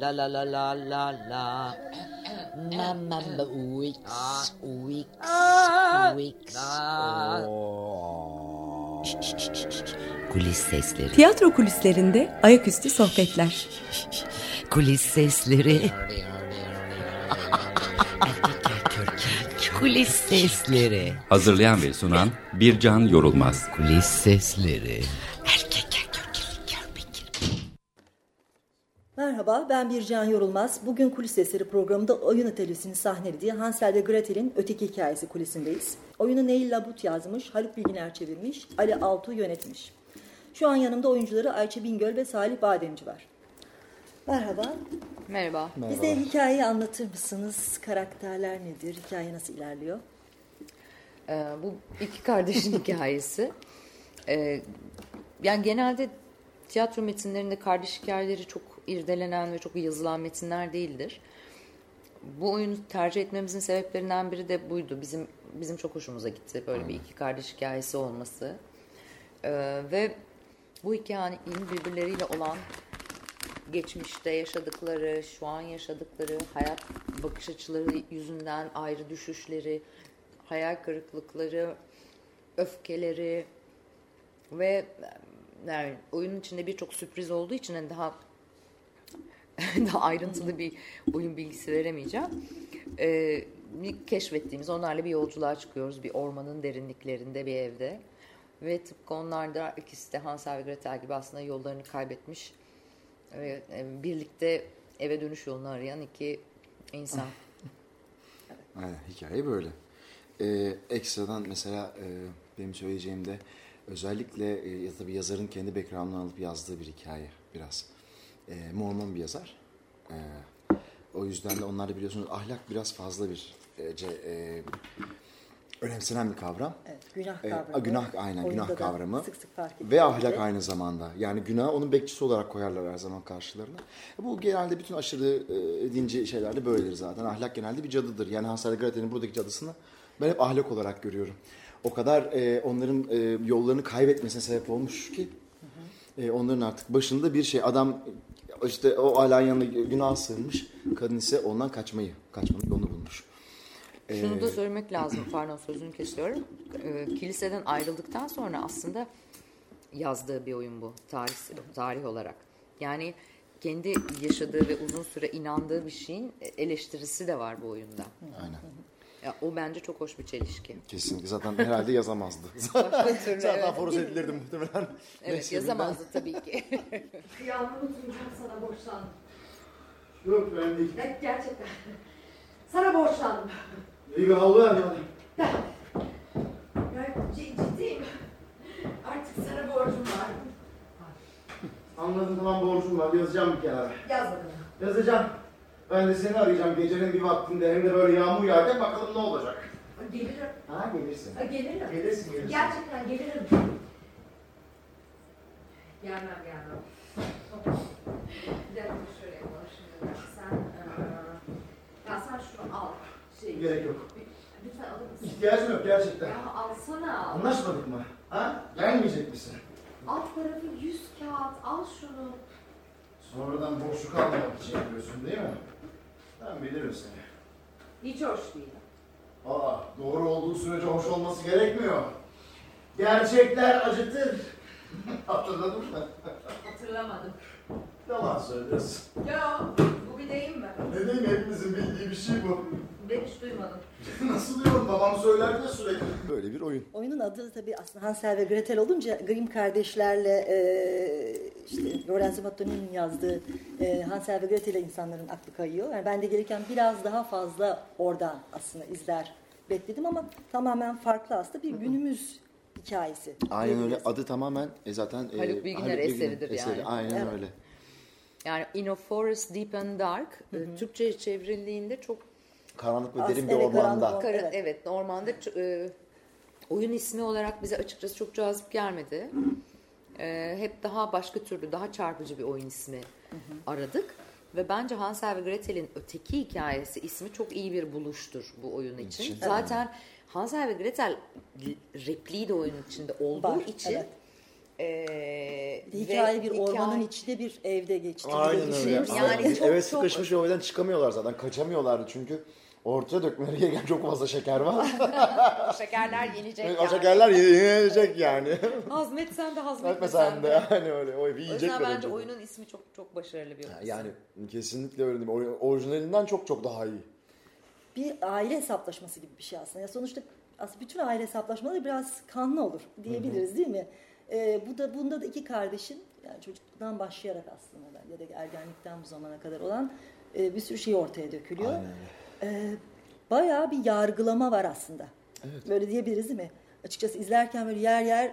La la la la la la. Mamma Wix. Wix. Wix. Kulis sesleri. Tiyatro kulislerinde ayaküstü sohbetler. Kulis sesleri. Kulis sesleri. Hazırlayan ve sunan Bircan Yorulmaz. Kulis sesleri. Merhaba, ben Bircan Yorulmaz. Bugün Kulis Sesleri programında oyun atölyesini sahnelediği Hansel ve Gretel'in öteki hikayesi kulisindeyiz. Oyunu Neil Labut yazmış, Haluk Bilginer çevirmiş, Ali Altuğ yönetmiş. Şu an yanımda oyuncuları Ayça Bingöl ve Salih Bademci var. Merhaba. Merhaba. Bize hikayeyi anlatır mısınız? Karakterler nedir? Hikaye nasıl ilerliyor? Ee, bu iki kardeşin hikayesi. Ee, yani genelde tiyatro metinlerinde kardeş hikayeleri çok irdelenen ve çok yazılan metinler değildir. Bu oyunu tercih etmemizin sebeplerinden biri de buydu. Bizim bizim çok hoşumuza gitti böyle bir iki kardeş hikayesi olması. Ee, ve bu hikayenin birbirleriyle olan geçmişte yaşadıkları, şu an yaşadıkları, hayat bakış açıları yüzünden ayrı düşüşleri, hayal kırıklıkları, öfkeleri ve yani oyunun içinde birçok sürpriz olduğu için hani daha daha ayrıntılı bir oyun bilgisi veremeyeceğim. Ee, bir keşfettiğimiz onlarla bir yolculuğa çıkıyoruz bir ormanın derinliklerinde bir evde ve tıpkı onlar da ikisi de Hansel ve Gretel gibi aslında yollarını kaybetmiş ve e, birlikte eve dönüş yolunu arayan iki insan. Aynen hikaye böyle. Ee, ekstradan mesela e, benim söyleyeceğim de özellikle e, ya tabii yazarın kendi background'unu alıp yazdığı bir hikaye biraz. E, Mormon bir yazar. E, o yüzden de onlar da biliyorsunuz ahlak biraz fazla bir e, ce, e, önemsenen bir kavram. Evet, günah E, kavramı. günah aynen Oyunda günah kavramı Sık sık fark ve ahlak aynı zamanda. Yani günah onun bekçisi olarak koyarlar her zaman karşılarına. Bu genelde bütün aşırı e, dinci şeylerde böyledir zaten. Ahlak genelde bir cadıdır. Yani Hansel Gretel'in buradaki cadısını ben hep ahlak olarak görüyorum. O kadar e, onların e, yollarını kaybetmesine sebep olmuş ki e, onların artık başında bir şey adam işte o ahlakın yanına günah sığınmış. Kadın ise ondan kaçmayı, kaçmanın yolunu bulmuş. Şunu da söylemek lazım, pardon sözünü kesiyorum. Ee, kiliseden ayrıldıktan sonra aslında yazdığı bir oyun bu tarih, tarih olarak. Yani kendi yaşadığı ve uzun süre inandığı bir şeyin eleştirisi de var bu oyunda. Aynen. Ya, o bence çok hoş bir çelişki. Kesinlikle zaten herhalde yazamazdı. Başka türlü, Zaten evet. force edilirdi muhtemelen. Evet Neyse, yazamazdı tabii ki. Kıyamını tutacağım sana borçlandım. Yok ben değil. Evet, gerçekten. Sana borçlandım. İyi bir bana. Ya, c- ciddiyim. Artık sana borcum var. Anladım tamam borcum var yazacağım bir kenara. Yaz bakalım. Yazacağım. Ben de seni arayacağım gecenin bir vaktinde hem de böyle yağmur yağacak bakalım ne olacak. Gelirim. Ha gelirsin. Ha, Gelirim. Gelirsin gelirsin. Gerçekten gelirim. Gelmem gelmem. Bir dakika şöyle yapalım şimdi. Sen, eee, ya sen şunu al. Şey, Gerek yok. Lütfen alır mısın? İhtiyacım yok gerçekten. Ya alsana. Anlaşmadık mı? Ha? Gelmeyecek misin? Alt tarafı 100 kağıt. Al şunu. Sonradan boşluk almamak için yapıyorsun değil mi? Ben bilirim seni. Hiç hoş değil. Aa, doğru olduğu sürece hoş olması gerekmiyor. Gerçekler acıtır. Hatırladın mı? Hatırlamadım. Yalan söylüyorsun. Ya bu bir deyim mi? Ne diyeyim hepimizin bildiği bir şey bu. Ben hiç duymadım. Nasıl diyorum babam söyler ya sürekli. Böyle bir oyun. Oyunun adı tabii aslında Hansel ve Gretel olunca Grimm kardeşlerle e, işte Lorenzo Mattoni'nin yazdığı e, Hansel ve Gretel'e insanların aklı kayıyor. Yani ben de gelirken biraz daha fazla oradan aslında izler bekledim ama tamamen farklı aslında bir günümüz hikayesi. Aynen öyle. Adı tamamen e, zaten e, Haluk Bilginer eseridir yani. Aynen Evet. öyle. Yani In a Forest Deep and Dark e, Türkçe çevrildiğinde çok Karanlık ve As- derin bir evet, ormanda. karanlık. Kara- Evet. evet. ormanda e, oyun ismi olarak bize açıkçası çok cazip gelmedi. E, hep daha başka türlü, daha çarpıcı bir oyun ismi aradık. Ve bence Hansel ve Gretel'in öteki hikayesi ismi çok iyi bir buluştur bu oyun için. için. Zaten Hansel ve Gretel repliği de oyunun içinde olduğu Var, için evet. Ee, hikaye bir hikaye- ormanın içinde bir evde geçti. Aynen öyle. düşünüyoruz. Yani çok- evet çok- sıkışmış ve o yüzden çıkamıyorlar zaten. Kaçamıyorlardı çünkü ortaya dökmeleri gereken çok fazla şeker var. Şekerler yenecek o yani. şekerler yenilecek yani. Hazmetsen de Etme hazmetmesen sen de. de yani öyle. O evi O yüzden bence önce. oyunun ismi çok çok başarılı bir oyun. Yani kesinlikle öyle değil. O- Orijinalinden çok çok daha iyi. bir aile hesaplaşması gibi bir şey aslında. Ya sonuçta aslında bütün aile hesaplaşmaları biraz kanlı olur diyebiliriz değil mi? Ee, bu da bunda da iki kardeşin yani çocukluktan başlayarak aslında da ya da ergenlikten bu zamana kadar olan e, bir sürü şey ortaya dökülüyor. Aynen Ee, bayağı bir yargılama var aslında. Böyle diyebiliriz değil mi? Açıkçası izlerken böyle yer yer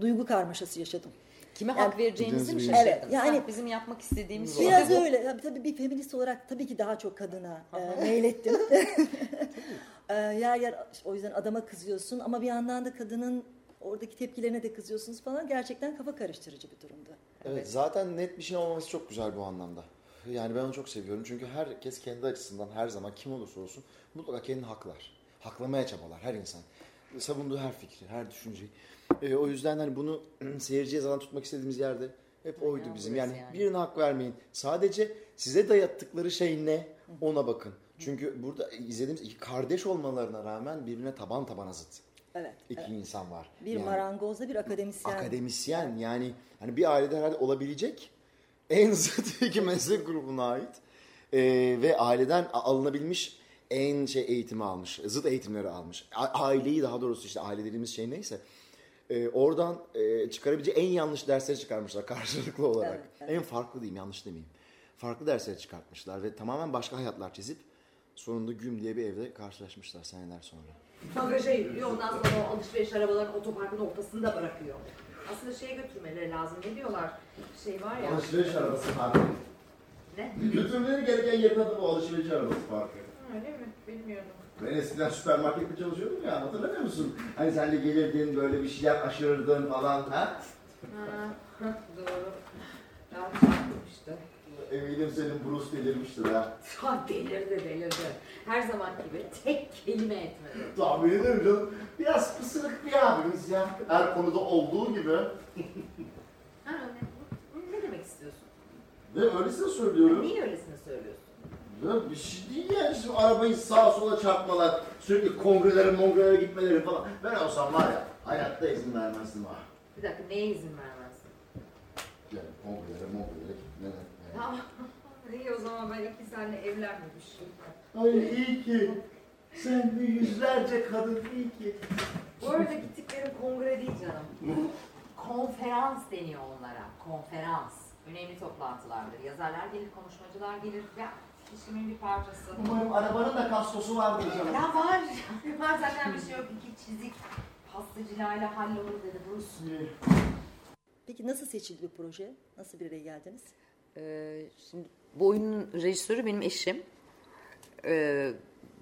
duygu karmaşası yaşadım. Kime Yani- hak vereceğinizi mi şaşırdınız? Evet, yani- Ha, bizim yapmak istediğimiz şey Biraz bu. öyle. Ya, tabii bir feminist olarak tabii ki daha çok kadına e, meylettim. e, yer yer o yüzden adama kızıyorsun ama bir yandan da kadının oradaki tepkilerine de kızıyorsunuz falan. Gerçekten kafa karıştırıcı bir durumdu. Evet, zaten net bir şey olmaması çok güzel bu anlamda. Yani ben onu çok seviyorum çünkü herkes kendi açısından her zaman kim olursa olsun mutlaka kendini haklar. Haklamaya çabalar her insan. Savunduğu her fikri, her düşünceyi. Ee, o yüzden hani bunu seyirciye zaman tutmak istediğimiz yerde hep oydu bizim. Yani, yani. birine hak vermeyin. Sadece size dayattıkları şey ne ona bakın. Çünkü burada izlediğimiz iki kardeş olmalarına rağmen birbirine taban tabana zıt. Evet. İki evet. insan var. Bir Yani- marangozla bir akademisyen. akademisyen yani hani bir ailede herhalde olabilecek en zıt iki meslek grubuna ait Ee, ve aileden alınabilmiş en şey eğitimi almış, zıt eğitimleri almış. A- aileyi daha doğrusu işte aile dediğimiz şey neyse e, oradan e, çıkarabileceği en yanlış dersleri çıkarmışlar karşılıklı olarak. Evet, evet. En farklı diyeyim yanlış demeyeyim. Farklı dersleri çıkartmışlar ve tamamen başka hayatlar çizip sonunda güm diye bir evde karşılaşmışlar seneler sonra. Bagaja yüklüyor ondan sonra o alışveriş arabalarını otoparkın ortasında bırakıyor. Aslında şeye götürmeleri lazım. Ne diyorlar? Şey var ya. Alışveriş arabası parkı. Ne? Götürmeleri gereken yerin adı bu alışveriş arabası parkı. Öyle mi? Bilmiyordum. Ben eskiden süpermarkette çalışıyordum ya hatırlamıyor musun? Hani sen de gelirdin böyle bir şeyler aşırırdın falan ha? Ha, doğru. Ya çarptım işte. Eminim senin Bruce delirmiştir ha. Ha delirdi delirdi. Her zaman gibi tek kelime etmedi. Tahmin ederim canım. Biraz pısırık bir abimiz ya. Her konuda olduğu gibi. Ha ne, ne demek istiyorsun? Ve öylesine söylüyorum. Niye öylesine söylüyorsun? Ya bir şey değil yani şimdi arabayı sağa sola çarpmalar, sürekli kongrelere mongrelere gitmeleri falan. Ben olsam var ya hayatta izin vermezdim ha. Bir dakika neye izin vermezsin? Yani kongrelere mongrelere. Ben iki seninle evlenmemişim. Ay iyi ki. Sen bir yüzlerce kadın iyi ki. Bu arada gittiklerim kongre değil canım. Konferans deniyor onlara. Konferans. Önemli toplantılardır. Yazarlar gelir, konuşmacılar gelir. Ya işimin bir parçası. Umarım arabanın da kaskosu vardır canım. Ya var. Var zaten bir şey yok. İki çizik pastacılarla hallolur dedi Bruce. Peki nasıl seçildi bu proje? Nasıl bir araya geldiniz? Ee, şimdi bu oyunun rejisörü benim eşim. Ee,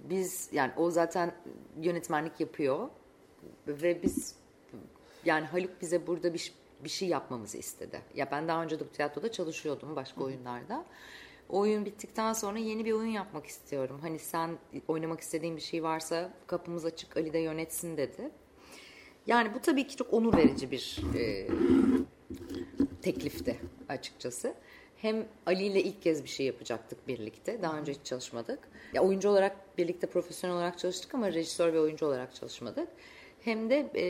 biz yani o zaten yönetmenlik yapıyor ve biz yani Haluk bize burada bir, bir şey yapmamızı istedi. Ya ben daha önce de tiyatroda çalışıyordum başka oyunlarda. O oyun bittikten sonra yeni bir oyun yapmak istiyorum. Hani sen oynamak istediğin bir şey varsa kapımız açık Ali de yönetsin dedi. Yani bu tabii ki çok onur verici bir e, teklifti açıkçası. Hem Ali ile ilk kez bir şey yapacaktık birlikte. Daha önce hiç çalışmadık. Ya oyuncu olarak birlikte profesyonel olarak çalıştık ama rejisör ve oyuncu olarak çalışmadık. Hem de e,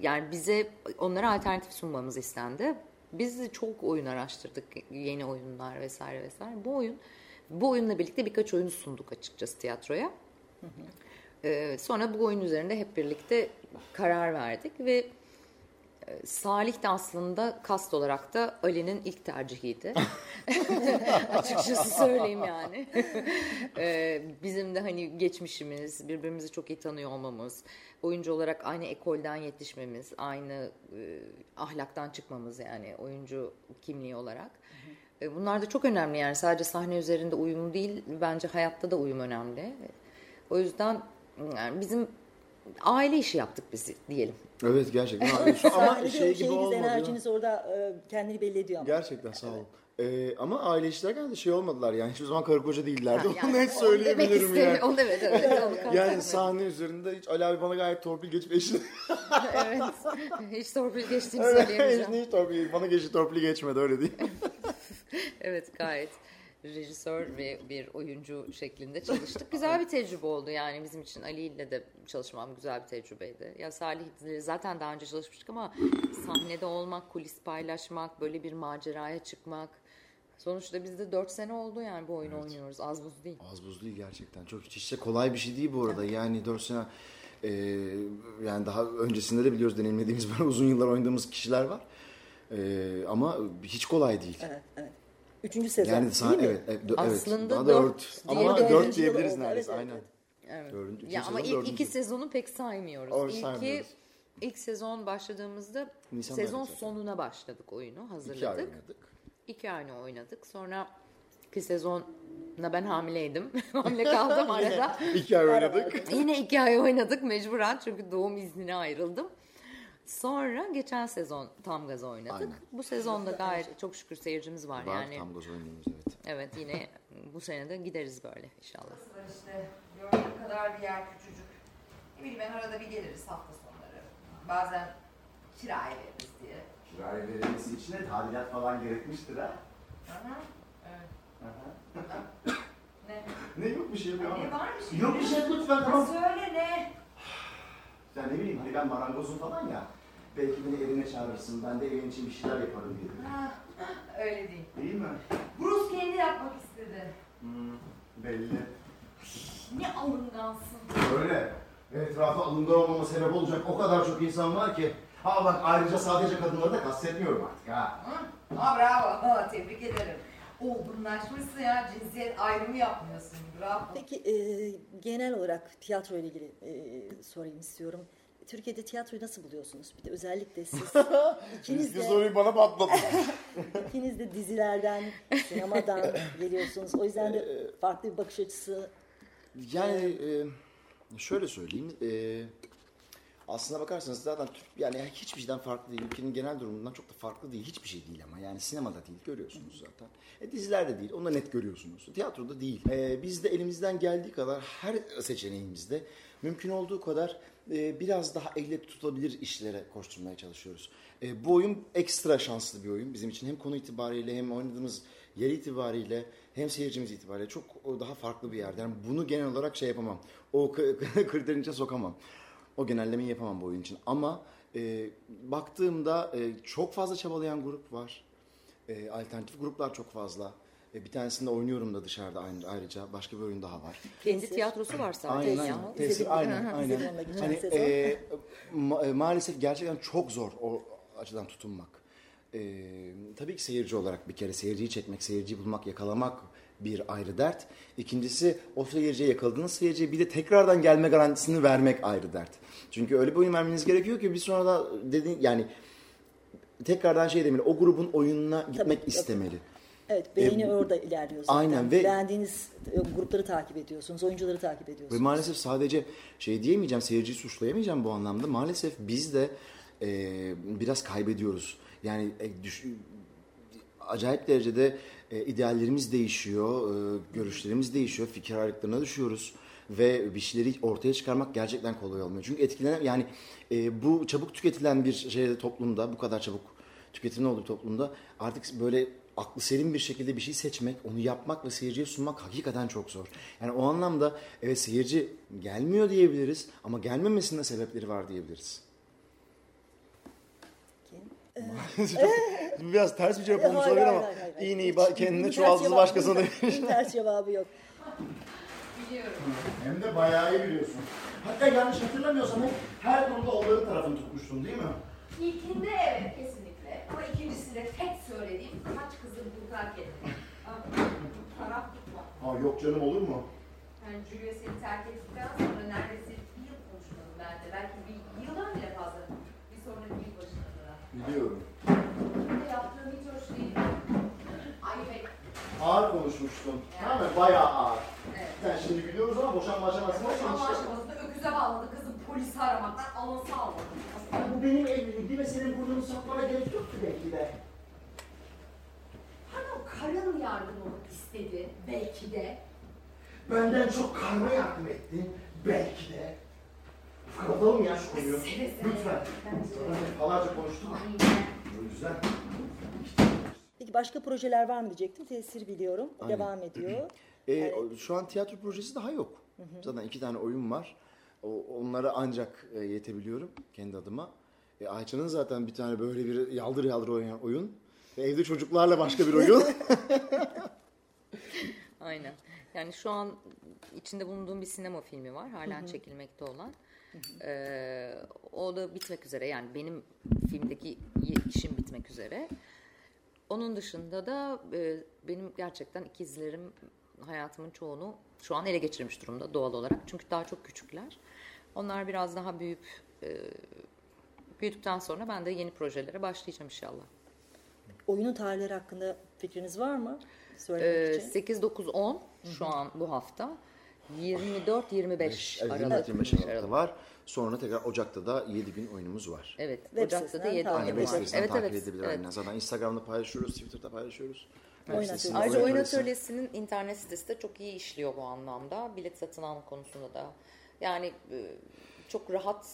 yani bize onlara alternatif sunmamız istendi. Biz de çok oyun araştırdık, yeni oyunlar vesaire vesaire. Bu oyun, bu oyunla birlikte birkaç oyun sunduk açıkçası tiyatroya. Ee, sonra bu oyun üzerinde hep birlikte karar verdik ve Salih de aslında kast olarak da Ali'nin ilk tercihiydi. Açıkçası söyleyeyim yani. Ee, bizim de hani geçmişimiz, birbirimizi çok iyi tanıyor olmamız, oyuncu olarak aynı ekolden yetişmemiz, aynı e, ahlaktan çıkmamız yani oyuncu kimliği olarak. E, Bunlar da çok önemli yani sadece sahne üzerinde uyum değil, bence hayatta da uyum önemli. O yüzden yani bizim aile işi yaptık biz diyelim. Evet gerçekten. Ama şey gibi olmadı. enerjiniz orada e, kendini belli ediyor ama. Gerçekten sağ olun. Ee, ama aile işlerken de şey olmadılar yani hiçbir zaman karı koca değillerdi. Ha, Onu net demek söyleyebilirim istemiyorum. yani. Onu evet evet. Onu Yani sahne üzerinde hiç Ali abi bana gayet torpil geçip eşit. evet. Hiç torpil geçtiğini Öyle, söyleyemeyeceğim. hiç torpil, bana geçti torpili geçmedi öyle değil. Evet gayet rejisör ve bir oyuncu şeklinde çalıştık. Güzel bir tecrübe oldu yani bizim için. Ali ile de çalışmam güzel bir tecrübeydi. Ya Salih zaten daha önce çalışmıştık ama sahnede olmak, kulis paylaşmak, böyle bir maceraya çıkmak. Sonuçta biz de 4 sene oldu yani bu oyunu oynuyoruz. Az buz değil. Az buz değil gerçekten. Çok hiç de kolay bir şey değil bu arada. Yani 4 sene e, yani daha öncesinde de biliyoruz deneyimlediğimiz böyle uzun yıllar oynadığımız kişiler var. E, ama hiç kolay değil. Evet, evet. Üçüncü sezon Yani değil mi? evet, evet, dö- Aslında evet. Daha dört dört. diye- Ama dört yılı diyebiliriz oldu, neredeyse evet, aynen. evet. Evet. Dördüncü, ya ama sezon, ilk dördüncü iki sezon. sezonu pek saymıyoruz. O İlki, saymıyoruz. ilk sezon başladığımızda Nisan sezon sonuna başladık oyunu hazırladık. İki ay oynadık. İki ay oynadık. Sonra iki sezonla ben hamileydim. Hamile kaldım arada. İki ay oynadık. Yine iki ay oynadık mecburen çünkü doğum iznine ayrıldım. Sonra geçen sezon tam gaz oynadık. Aynen. Bu sezonda gayet çok şükür seyircimiz var, Var yani. tam gaz oynuyoruz evet. Evet yine bu sene de gideriz böyle inşallah. Var işte gördüğüm kadar bir yer küçücük. Ne bileyim ben arada bir geliriz hafta sonları. Bazen kiraya veririz diye. Kiraya verilmesi için de tadilat falan gerekmiştir ha. Hı hı. Evet. Ne? Ne yok bir şey yok. Ne var bir şey? Yok bir şey lütfen tamam. söyle ne? Ya ne bileyim hani ben marangozum falan ya. Belki beni evine çağırırsın. Ben de evin için bir şeyler yaparım diye. Ha, öyle değil. Değil mi? Bruce kendi yapmak istedi. Hmm, belli. Ne alıngansın. Öyle. Etrafa alıngan olmama sebep olacak o kadar çok insan var ki. Ha bak ayrıca sadece kadınları da kastetmiyorum artık ha. Hı? Ha bravo. Ha, tebrik ederim. Olgunlaşmışsın ya. Cinsiyet ayrımı yapmıyorsun. Bravo. Peki e, genel olarak tiyatro ile ilgili e, sorayım istiyorum. Türkiye'de tiyatroyu nasıl buluyorsunuz? Bir de özellikle siz ikiniz de, soruyu bana patladın. ikiniz de dizilerden, sinemadan geliyorsunuz. O yüzden de farklı bir bakış açısı. Yani e, şöyle söyleyeyim. E, aslına bakarsanız zaten yani hiçbir şeyden farklı değil. Ülkenin genel durumundan çok da farklı değil. Hiçbir şey değil ama. Yani sinemada değil görüyorsunuz zaten. E, dizilerde değil. Onu da net görüyorsunuz. Tiyatroda değil. E, biz de elimizden geldiği kadar her seçeneğimizde mümkün olduğu kadar e, biraz daha elle tutulabilir işlere koşturmaya çalışıyoruz. E, bu oyun ekstra şanslı bir oyun. Bizim için hem konu itibariyle hem oynadığımız yer itibariyle hem seyircimiz itibariyle çok daha farklı bir yerde. Yani bunu genel olarak şey yapamam. O kriterin içine sokamam. O genellemeyi yapamam bu oyun için. Ama e, baktığımda e, çok fazla çabalayan grup var. E, alternatif gruplar çok fazla. E, bir tanesinde oynuyorum da dışarıda aynı, ayrıca. Başka bir oyun daha var. Kendi tiyatrosu var zaten Aynen aynen. Tesir, aynen aynen. Hani, e, ma- e, maalesef gerçekten çok zor o açıdan tutunmak. E, tabii ki seyirci olarak bir kere seyirciyi çekmek, seyirciyi bulmak, yakalamak bir ayrı dert. İkincisi o seyirciye yakaladığınız seyirciye bir de tekrardan gelme garantisini vermek ayrı dert. Çünkü öyle bir oyun vermeniz gerekiyor ki bir sonra da dediğin yani tekrardan şey demeli o grubun oyununa gitmek tabii. istemeli. Evet, beğeni E, bu- orada ilerliyor zaten. Aynen ve- Beğendiğiniz e, grupları takip ediyorsunuz, oyuncuları takip Ve ediyorsunuz. maalesef sadece şey diyemeyeceğim, seyirciyi suçlayamayacağım bu anlamda. Maalesef biz de e, biraz kaybediyoruz. Yani e, düş- acayip derecede e, ideallerimiz değişiyor, e, görüşlerimiz değişiyor, fikir ayrılıklarına düşüyoruz. Ve bir şeyleri ortaya çıkarmak gerçekten kolay olmuyor. Çünkü etkilenen yani e, bu çabuk tüketilen bir şeyde toplumda, bu kadar çabuk tüketimin olduğu toplumda artık böyle aklı selim bir şekilde bir şey seçmek, onu yapmak ve seyirciye sunmak hakikaten çok zor. Yani o anlamda evet seyirci gelmiyor diyebiliriz ama gelmemesinin de sebepleri var diyebiliriz. Biraz ters bir cevap olmuş olabilir hayır, ama hayır, hayır, hayır. iğneyi kendine ters başkasına cevabı- demiş. bunun Ters cevabı yok. Biliyorum. Hem de bayağı iyi biliyorsun. Hatta yanlış hatırlamıyorsam hep her konuda onların tarafını tutmuştun değil mi? İlkinde evet kesinlikle. Ama ikincisinde tek söylediğim kaç kızı kurtar kendini. Taraf tutma. Aa yok canım olur mu? Yani Julia seni terk ettikten sonra neredeyse bir yıl konuşmadım ben de. Belki bir yıldan bile fazla. Bir sonraki yıl başına kadar. Biliyorum. Ne yaptığım hiç hoş değil. Ayıp et. Ağır konuşmuştun. Tamam mı? Bayağı ağır. Evet. Sen şimdi gülüyoruz ama boşanma aşamasında Boşanma sonuçta. aşamasında öküze bağladı kızım polisi aramaktan anonsu almadı. Ya bu benim evliliğimdi ve senin burnunu sakmana gerek yoktu belki de. Hani o karın yardım olmak istedi belki de. Benden çok karma yardım ettin belki de. Kapatalım ya şu konuyu. Lütfen. Falarca konuştuk. O yüzden. Başka projeler var mı diyecektim. Tesir biliyorum. Devam ediyor. E, o- şu an tiyatro projesi daha yok. Zaten iki tane oyun var. O, onlara ancak e, yetebiliyorum kendi adıma. E, Ayça'nın zaten bir tane böyle bir yaldır yaldır oynayan oyun. Ve evde çocuklarla başka bir oyun. Aynen. Yani şu an içinde bulunduğum bir sinema filmi var. Halen çekilmekte olan. Ee, o da bitmek üzere. Yani benim filmdeki işim bitmek üzere. Onun dışında da e, benim gerçekten ikizlerim hayatımın çoğunu şu an ele geçirmiş durumda doğal olarak. Çünkü daha çok küçükler. Onlar biraz daha büyüyüp e, büyüdükten sonra ben de yeni projelere başlayacağım inşallah. Oyunun tarihleri hakkında fikriniz var mı? Söylemek Ee, için. 8, 9, 10 şu an bu hafta. 24, 25 Evet, Aralık. 25 Aralık'ta var. Sonra tekrar Ocak'ta da 7 gün oyunumuz var. Evet, Web Ocak'ta da sitesinden 7 takip Hani oyun web var. sitesinden Evet, takip evet. edebilir evet. aynen. Zaten Instagram'da paylaşıyoruz, Twitter'da paylaşıyoruz. Atölyesi. Ayrıca oyun atölyesi. atölyesinin internet sitesi de çok iyi işliyor bu anlamda. Bilet satın alma konusunda da. Yani e, çok rahat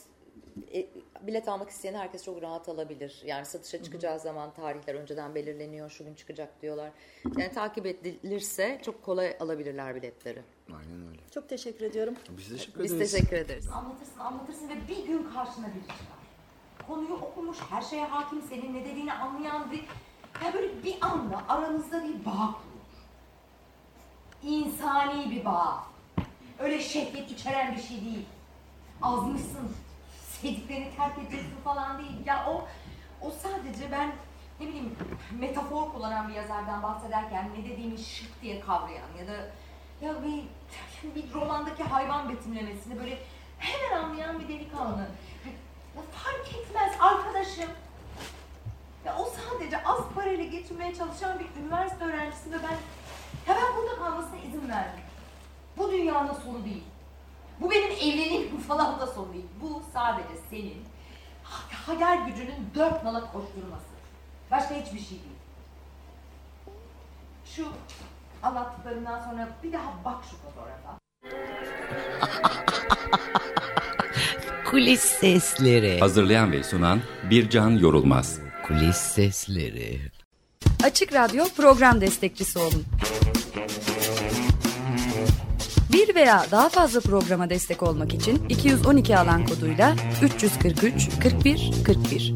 e, bilet almak isteyen herkes çok rahat alabilir. Yani satışa çıkacağı zaman tarihler önceden belirleniyor. Şu gün çıkacak diyorlar. Yani takip edilirse çok kolay alabilirler biletleri. Aynen öyle. Çok teşekkür ediyorum. Biz teşekkür Biz ederiz. teşekkür ederiz. Anlatırsın anlatırsın ve bir gün karşına biri çıkar. Konuyu okumuş, her şeye hakim, senin ne dediğini anlayan bir... Ya böyle bir anda aranızda bir bağ kurulur. İnsani bir bağ. Öyle şehvet içeren bir şey değil. Azmışsın, sevdiklerini terk edeceksin falan değil. Ya o, o sadece ben ne bileyim metafor kullanan bir yazardan bahsederken ne dediğimi şık diye kavrayan ya da ya bir, bir romandaki hayvan betimlemesini böyle hemen anlayan bir delikanlı. Ya fark etmez arkadaşım. Ya o sadece az parayla geçinmeye çalışan bir üniversite öğrencisi ve ben ya ben burada kalmasına izin verdim. Bu dünyanın sonu değil. Bu benim evliliğim falan da sonu değil. Bu sadece senin hayal gücünün dört nala koşturması. Başka hiçbir şey değil. Şu anlattıklarımdan sonra bir daha bak şu fotoğrafa. Kulis sesleri. Hazırlayan ve sunan Bircan Yorulmaz. Kulis sesleri. Açık Radyo program destekçisi olun. Bir veya daha fazla programa destek olmak için 212 alan koduyla 343 41 41.